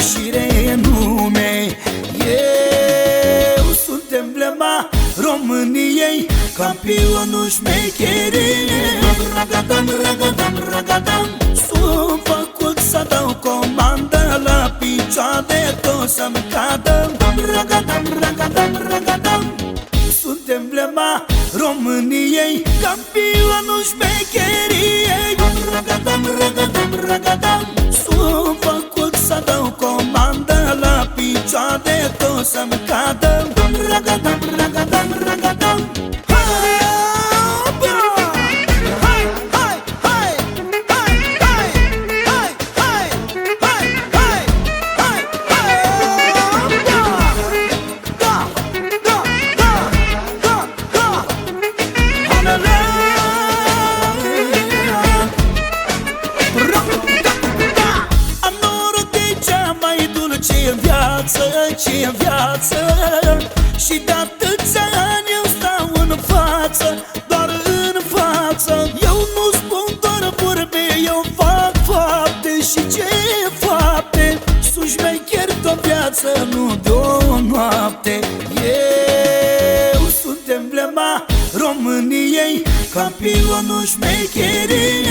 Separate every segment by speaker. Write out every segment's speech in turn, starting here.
Speaker 1: și renume Eu sunt emblema României Campionul șmecheriei Ragadam, ragadam, ragadam Sunt făcut să dau comandă La picioare tot să-mi cadă. Ragadam, ragadam, ragadam Sunt emblema României Campionul șmecheriei Ragadam, ragadam, ragadam comandă La picioare tot să-mi cadă Ragadam, ragadam, viață. Și de atâția ani eu stau în față, doar în față. Eu nu spun doar vorbe, eu fac fapte. Și ce fapte? Sunt șmecher de o viață, nu de o noapte. Eu sunt emblema României Campionul șmecheriei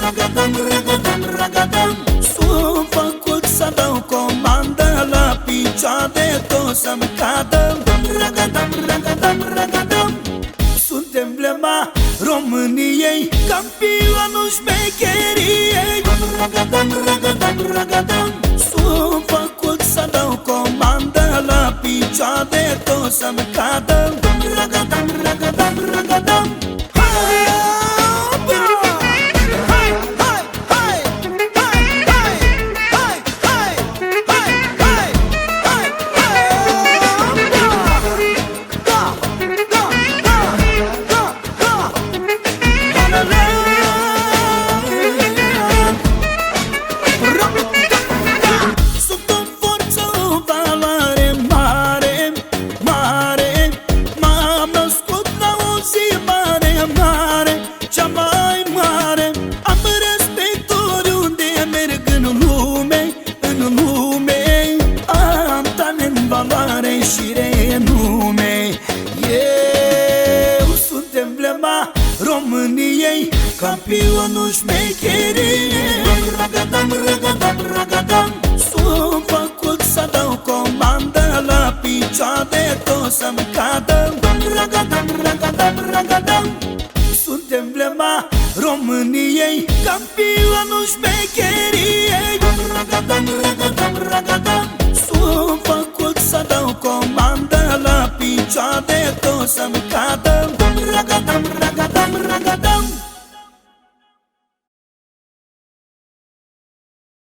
Speaker 1: Ragadam, ragadam, ragadam Sunt făcut să dau comandă La picioare tot să-mi cadă. Ragadam, ragadam, ragadam. Sunt emblema României Campionul șmecheriei. Ragadam, ragadam, ragadam. Sunt făcut să dau comandă La picioare tot să-mi cadă valoare și renume. Eu sunt emblema României Campionul șmecheriei Ragadam, ragadam, ragadam Sunt făcut să dau comandă La picioare tot să-mi cadă. Ragadam, ragadam, ragadam Sunt emblema României Campionul șmecheriei Ragadam, ragadam, ragadam La picioare tot să-mi cadă Ragadam, ragadam, ragadam